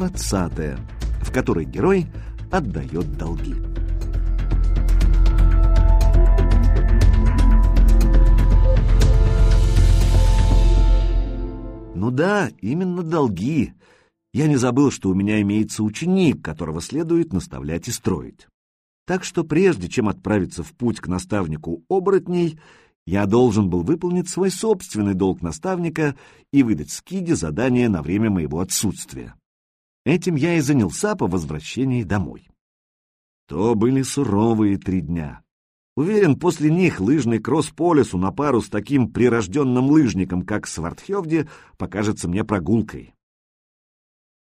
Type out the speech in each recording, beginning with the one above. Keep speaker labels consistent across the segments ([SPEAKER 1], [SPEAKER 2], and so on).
[SPEAKER 1] двадцатая, в которой герой отдает долги. Ну да, именно долги. Я не забыл, что у меня имеется ученик, которого следует наставлять и строить. Так что прежде чем отправиться в путь к наставнику оборотней, я должен был выполнить свой собственный долг наставника и выдать Скиде задание на время моего отсутствия. Этим я и занялся по возвращении домой. То были суровые три дня. Уверен, после них лыжный кросс по лесу на пару с таким прирожденным лыжником, как Свардхевде, покажется мне прогулкой.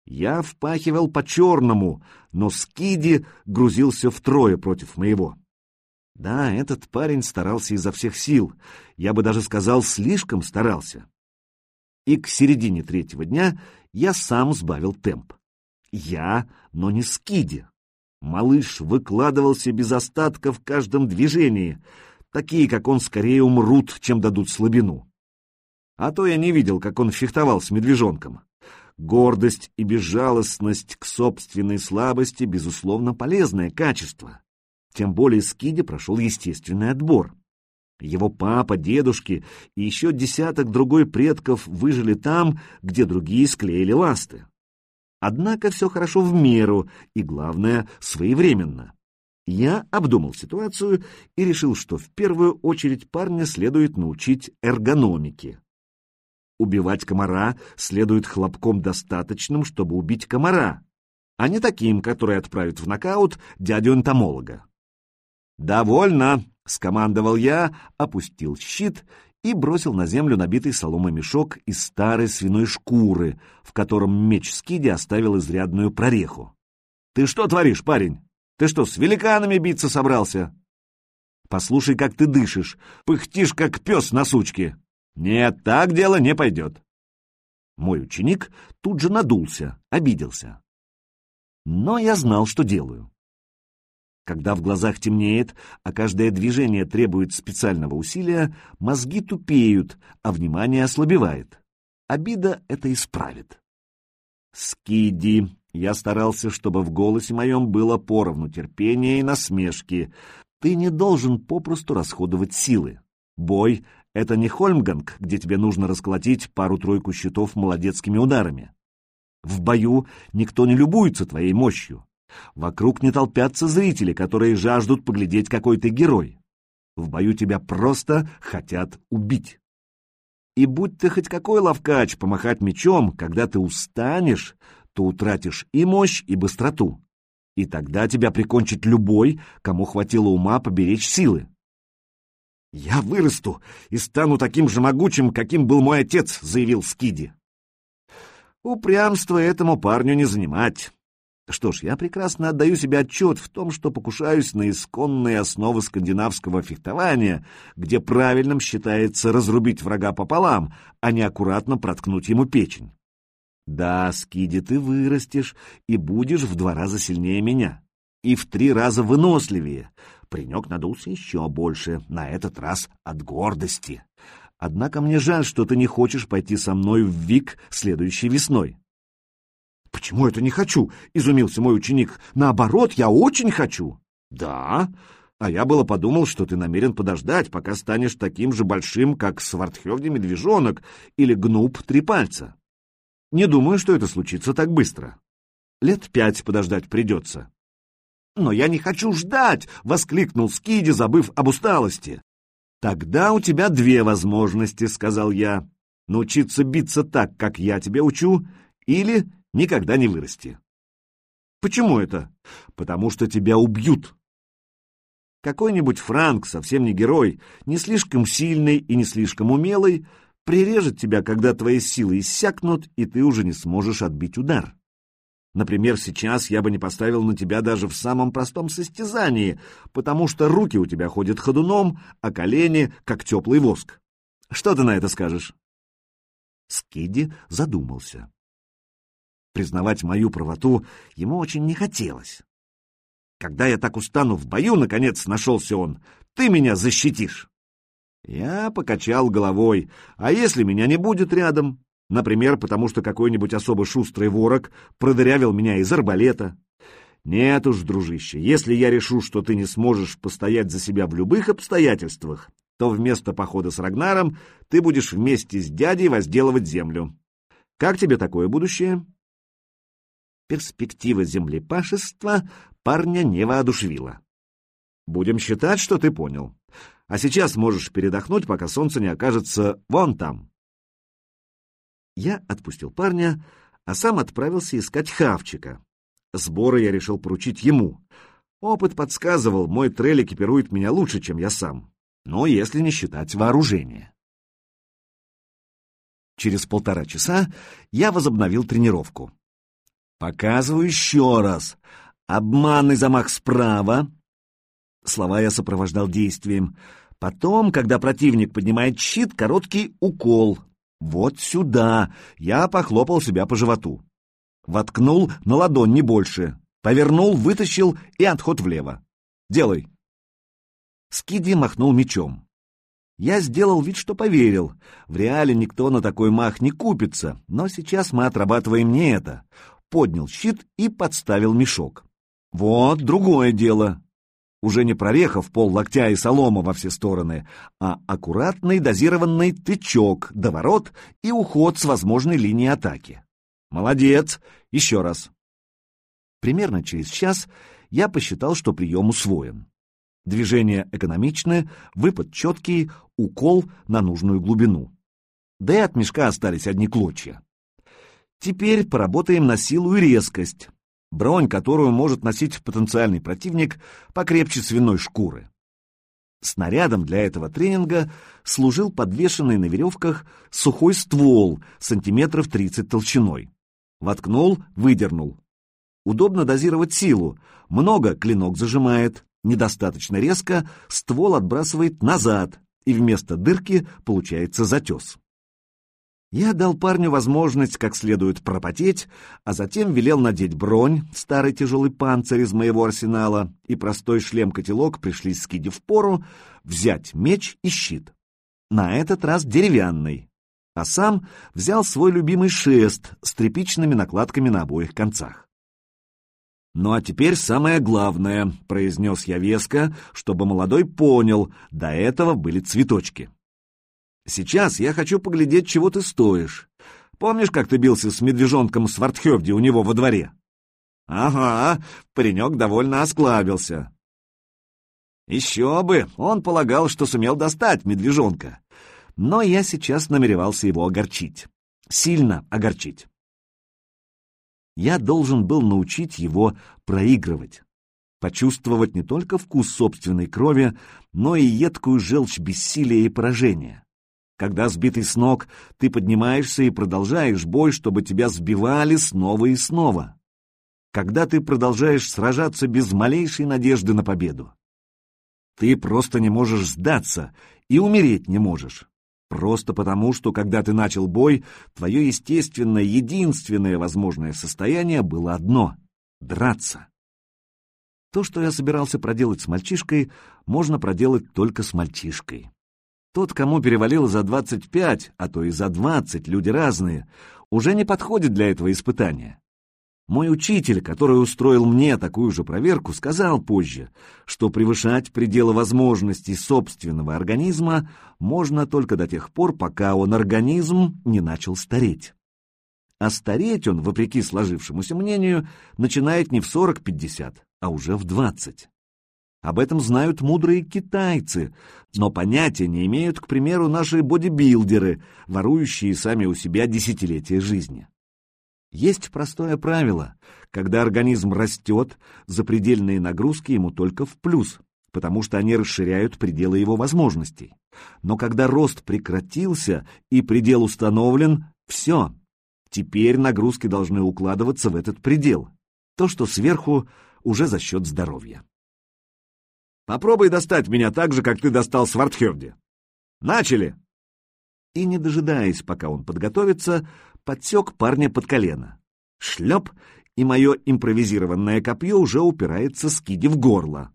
[SPEAKER 1] Я впахивал по-черному, но Скиди грузился втрое против моего. Да, этот парень старался изо всех сил, я бы даже сказал, слишком старался. И к середине третьего дня я сам сбавил темп. Я, но не Скиди. Малыш выкладывался без остатка в каждом движении. Такие, как он, скорее умрут, чем дадут слабину. А то я не видел, как он фехтовал с медвежонком. Гордость и безжалостность к собственной слабости, безусловно, полезное качество. Тем более Скиди прошел естественный отбор. Его папа, дедушки и еще десяток другой предков выжили там, где другие склеили ласты. Однако все хорошо в меру и, главное, своевременно. Я обдумал ситуацию и решил, что в первую очередь парня следует научить эргономике. Убивать комара следует хлопком достаточным, чтобы убить комара, а не таким, который отправит в нокаут дядю-энтомолога. «Довольно!» — скомандовал я, опустил щит и бросил на землю набитый соломой мешок из старой свиной шкуры, в котором меч Скиди оставил изрядную прореху. «Ты что творишь, парень? Ты что, с великанами биться собрался?» «Послушай, как ты дышишь, пыхтишь, как пес на сучке!» «Нет, так дело не пойдет!» Мой ученик тут же надулся, обиделся. Но я знал, что делаю. Когда в глазах темнеет, а каждое движение требует специального усилия, мозги тупеют, а внимание ослабевает. Обида это исправит. «Скиди!» Я старался, чтобы в голосе моем было поровну терпения и насмешки. Ты не должен попросту расходовать силы. Бой — это не Хольмганг, где тебе нужно расколотить пару-тройку щитов молодецкими ударами. В бою никто не любуется твоей мощью. Вокруг не толпятся зрители, которые жаждут поглядеть, какой ты герой. В бою тебя просто хотят убить. И будь ты хоть какой ловкач помахать мечом, когда ты устанешь, то утратишь и мощь, и быстроту. И тогда тебя прикончит любой, кому хватило ума поберечь силы. «Я вырасту и стану таким же могучим, каким был мой отец», — заявил Скиди. Упрямство этому парню не занимать. Что ж, я прекрасно отдаю себе отчет в том, что покушаюсь на исконные основы скандинавского фехтования, где правильным считается разрубить врага пополам, а не аккуратно проткнуть ему печень. Да, Скиди, ты вырастешь и будешь в два раза сильнее меня. И в три раза выносливее. Паренек надулся еще больше, на этот раз от гордости. Однако мне жаль, что ты не хочешь пойти со мной в ВИК следующей весной. «Почему это не хочу?» — изумился мой ученик. «Наоборот, я очень хочу». «Да? А я было подумал, что ты намерен подождать, пока станешь таким же большим, как Свардхевде медвежонок или Гнуб три пальца. Не думаю, что это случится так быстро. Лет пять подождать придется». «Но я не хочу ждать!» — воскликнул Скиди, забыв об усталости. «Тогда у тебя две возможности», — сказал я. «Научиться биться так, как я тебя учу, или никогда не вырасти. Почему это? Потому что тебя убьют. Какой-нибудь Франк, совсем не герой, не слишком сильный и не слишком умелый, прирежет тебя, когда твои силы иссякнут, и ты уже не сможешь отбить удар. Например, сейчас я бы не поставил на тебя даже в самом простом состязании, потому что руки у тебя ходят ходуном, а колени — как теплый воск. Что ты на это скажешь?» Скиди задумался. Признавать мою правоту ему очень не хотелось. Когда я так устану в бою, наконец нашелся он, ты меня защитишь. Я покачал головой. А если меня не будет рядом? Например, потому что какой-нибудь особо шустрый ворог продырявил меня из арбалета. Нет уж, дружище, если я решу, что ты не сможешь постоять за себя в любых обстоятельствах, то вместо похода с Рагнаром ты будешь вместе с дядей возделывать землю. Как тебе такое будущее? Перспектива землепашества парня не воодушевила. Будем считать, что ты понял. А сейчас можешь передохнуть, пока солнце не окажется вон там. Я отпустил парня, а сам отправился искать хавчика. Сборы я решил поручить ему. Опыт подсказывал, мой трель экипирует меня лучше, чем я сам. Но если не считать вооружение. Через полтора часа я возобновил тренировку. Показываю еще раз. Обманный замах справа. Слова я сопровождал действием. Потом, когда противник поднимает щит, короткий укол. Вот сюда. Я похлопал себя по животу. Воткнул на ладонь, не больше. Повернул, вытащил и отход влево. Делай. Скиди махнул мечом. Я сделал вид, что поверил. В реале никто на такой мах не купится, но сейчас мы отрабатываем не это. Поднял щит и подставил мешок. Вот другое дело. Уже не прореха пол локтя и солома во все стороны, а аккуратный дозированный тычок, доворот и уход с возможной линии атаки. Молодец! Еще раз. Примерно через час я посчитал, что прием усвоен. Движения экономичны, выпад четкий, укол на нужную глубину. Да и от мешка остались одни клочья. Теперь поработаем на силу и резкость. Бронь, которую может носить потенциальный противник, покрепче свиной шкуры. Снарядом для этого тренинга служил подвешенный на веревках сухой ствол сантиметров 30 толщиной. Воткнул, выдернул. Удобно дозировать силу. Много клинок зажимает, недостаточно резко, ствол отбрасывает назад, и вместо дырки получается затес. Я дал парню возможность как следует пропотеть, а затем велел надеть бронь, старый тяжелый панцирь из моего арсенала и простой шлем-котелок пришли скиди в пору, взять меч и щит. На этот раз деревянный, а сам взял свой любимый шест с тряпичными накладками на обоих концах. «Ну а теперь самое главное», — произнес я веско, чтобы молодой понял, до этого были цветочки. «Сейчас я хочу поглядеть, чего ты стоишь. Помнишь, как ты бился с медвежонком Свартхевди у него во дворе?» «Ага», — паренек довольно осклабился. «Еще бы, он полагал, что сумел достать медвежонка. Но я сейчас намеревался его огорчить. Сильно огорчить я должен был научить его проигрывать, почувствовать не только вкус собственной крови, но и едкую желчь бессилия и поражения. Когда сбитый с ног, ты поднимаешься и продолжаешь бой, чтобы тебя сбивали снова и снова. Когда ты продолжаешь сражаться без малейшей надежды на победу. Ты просто не можешь сдаться и умереть не можешь. Просто потому, что когда ты начал бой, твое естественное, единственное возможное состояние было одно — драться. То, что я собирался проделать с мальчишкой, можно проделать только с мальчишкой. Тот, кому перевалило за 25, а то и за 20, люди разные, уже не подходит для этого испытания. Мой учитель, который устроил мне такую же проверку, сказал позже, что превышать пределы возможностей собственного организма можно только до тех пор, пока он организм не начал стареть. А стареть он, вопреки сложившемуся мнению, начинает не в 40-50, а уже в 20. Об этом знают мудрые китайцы, но понятия не имеют, к примеру, наши бодибилдеры, ворующие сами у себя десятилетия жизни. Есть простое правило. Когда организм растет, запредельные нагрузки ему только в плюс, потому что они расширяют пределы его возможностей. Но когда рост прекратился и предел установлен, все. Теперь нагрузки должны укладываться в этот предел. То, что сверху, уже за счет здоровья. Попробуй достать меня так же, как ты достал Свартхевди. Начали! И, не дожидаясь, пока он подготовится, подсек парня под колено. Шлеп, и мое импровизированное копье уже упирается Скиди в горло.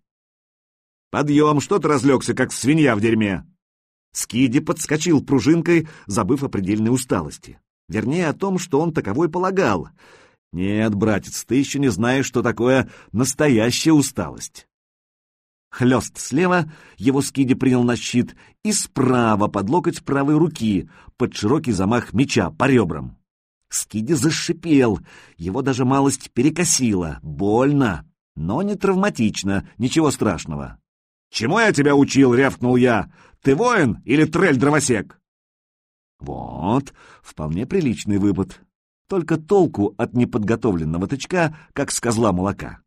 [SPEAKER 1] «Подъем! Что ты разлегся, как свинья в дерьме?» Скиди подскочил пружинкой, забыв о предельной усталости. Вернее, о том, что он таковой полагал. Нет, братец, ты еще не знаешь, что такое настоящая усталость. Хлест слева, его скиди принял на щит, и справа под локоть правой руки, под широкий замах меча по ребрам. Скиди зашипел, его даже малость перекосило, больно, но не травматично, ничего страшного. «Чему я тебя учил?» — рявкнул я. «Ты воин или трель-дровосек?» Вот, вполне приличный выпад. Только толку от неподготовленного тычка, как с козла молока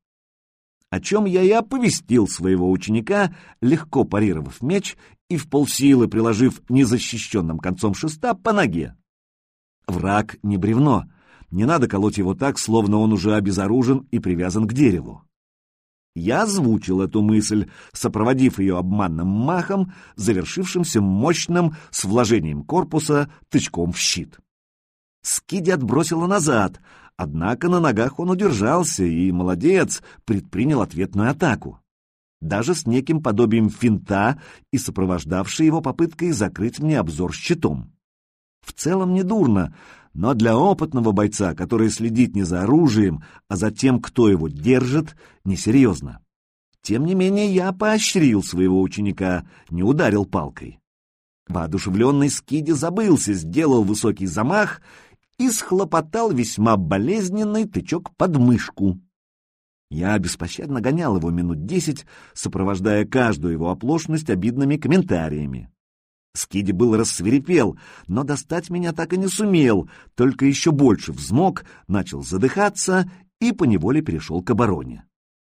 [SPEAKER 1] о чем я и оповестил своего ученика, легко парировав меч и в полсилы приложив незащищенным концом шеста по ноге. Враг не бревно, не надо колоть его так, словно он уже обезоружен и привязан к дереву. Я озвучил эту мысль, сопроводив ее обманным махом, завершившимся мощным с вложением корпуса тычком в щит. Скиди отбросила назад, Однако на ногах он удержался и, молодец, предпринял ответную атаку. Даже с неким подобием финта и сопровождавшей его попыткой закрыть мне обзор щитом. В целом недурно, но для опытного бойца, который следит не за оружием, а за тем, кто его держит, несерьезно. Тем не менее, я поощрил своего ученика, не ударил палкой. Воодушевленный Скиди забылся, сделал высокий замах и схлопотал весьма болезненный тычок под мышку. Я беспощадно гонял его минут десять, сопровождая каждую его оплошность обидными комментариями. Скиди был рассверепел, но достать меня так и не сумел, только еще больше взмок, начал задыхаться и поневоле перешел к обороне.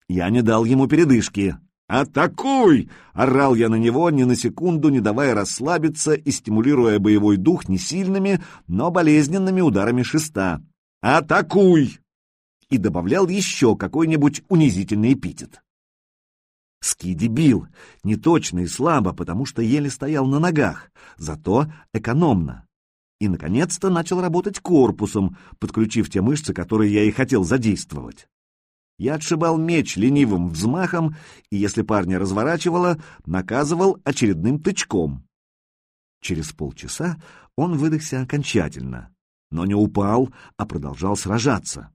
[SPEAKER 1] Я не дал ему передышки. «Атакуй!» — орал я на него, ни на секунду не давая расслабиться и стимулируя боевой дух не сильными, но болезненными ударами шеста. «Атакуй!» И добавлял еще какой-нибудь унизительный эпитет. Скиди бил, не точно и слабо, потому что еле стоял на ногах, зато экономно. И, наконец-то, начал работать корпусом, подключив те мышцы, которые я и хотел задействовать. Я отшибал меч ленивым взмахом и, если парня разворачивало, наказывал очередным тычком. Через полчаса он выдохся окончательно, но не упал, а продолжал сражаться.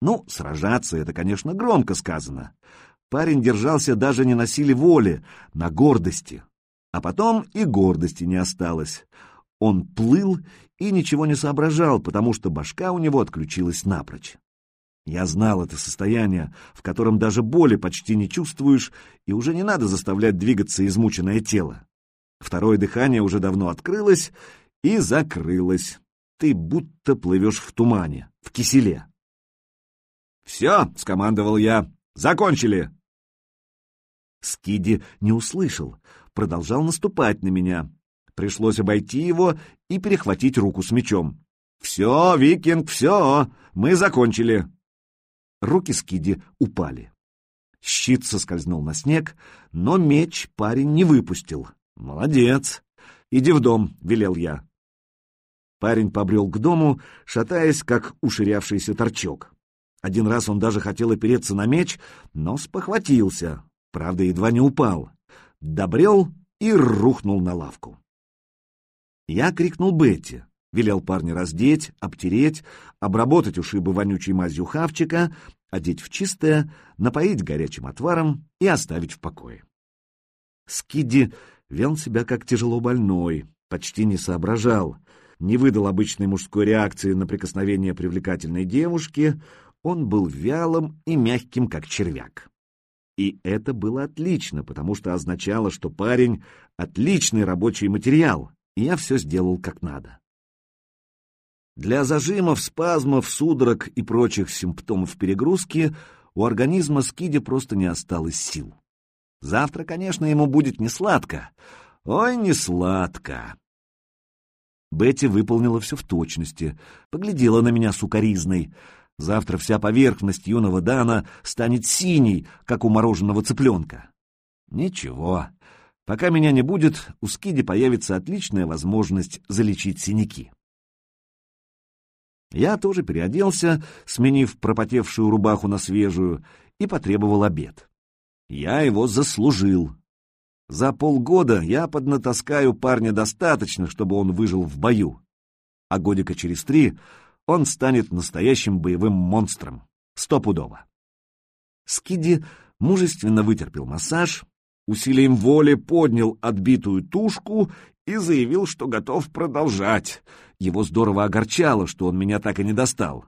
[SPEAKER 1] Ну, сражаться — это, конечно, громко сказано. Парень держался даже не на силе воли, на гордости. А потом и гордости не осталось. Он плыл и ничего не соображал, потому что башка у него отключилась напрочь. Я знал это состояние, в котором даже боли почти не чувствуешь, и уже не надо заставлять двигаться измученное тело. Второе дыхание уже давно открылось и закрылось. Ты будто плывешь в тумане, в киселе. «Все!» — скомандовал я. «Закончили!» Скиди не услышал, продолжал наступать на меня. Пришлось обойти его и перехватить руку с мечом. «Все, викинг, все! Мы закончили!» Руки Скиди упали. Щит соскользнул на снег, но меч парень не выпустил. «Молодец! Иди в дом», — велел я. Парень побрел к дому, шатаясь, как уширявшийся торчок. Один раз он даже хотел опереться на меч, но спохватился, правда, едва не упал. Добрел и рухнул на лавку. Я крикнул Бетти. Велел парня раздеть, обтереть, обработать ушибы вонючей мазью хавчика, одеть в чистое, напоить горячим отваром и оставить в покое. Скидди вел себя как тяжело больной, почти не соображал, не выдал обычной мужской реакции на прикосновение привлекательной девушки, он был вялым и мягким, как червяк. И это было отлично, потому что означало, что парень — отличный рабочий материал, и я все сделал как надо. Для зажимов, спазмов, судорог и прочих симптомов перегрузки у организма Скиди просто не осталось сил. Завтра, конечно, ему будет не сладко. Ой, не сладко. Бетти выполнила все в точности, поглядела на меня сукоризной. Завтра вся поверхность юного Дана станет синей, как у мороженого цыпленка. Ничего, пока меня не будет, у Скиди появится отличная возможность залечить синяки. Я тоже переоделся, сменив пропотевшую рубаху на свежую, и потребовал обед. Я его заслужил. За полгода я поднатаскаю парня достаточно, чтобы он выжил в бою. а годика через три он станет настоящим боевым монстром. Стопудово. Скиди мужественно вытерпел массаж, усилием воли поднял отбитую тушку и заявил, что готов продолжать. Его здорово огорчало, что он меня так и не достал.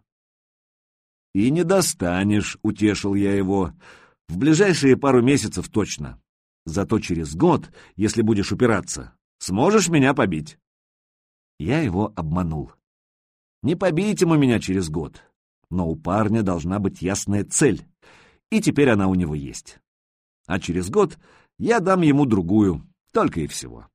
[SPEAKER 1] «И не достанешь», — утешил я его, — «в ближайшие пару месяцев точно. Зато через год, если будешь упираться, сможешь меня побить». Я его обманул. Не побить ему меня через год, но у парня должна быть ясная цель, и теперь она у него есть. А через год я дам ему другую, только и всего.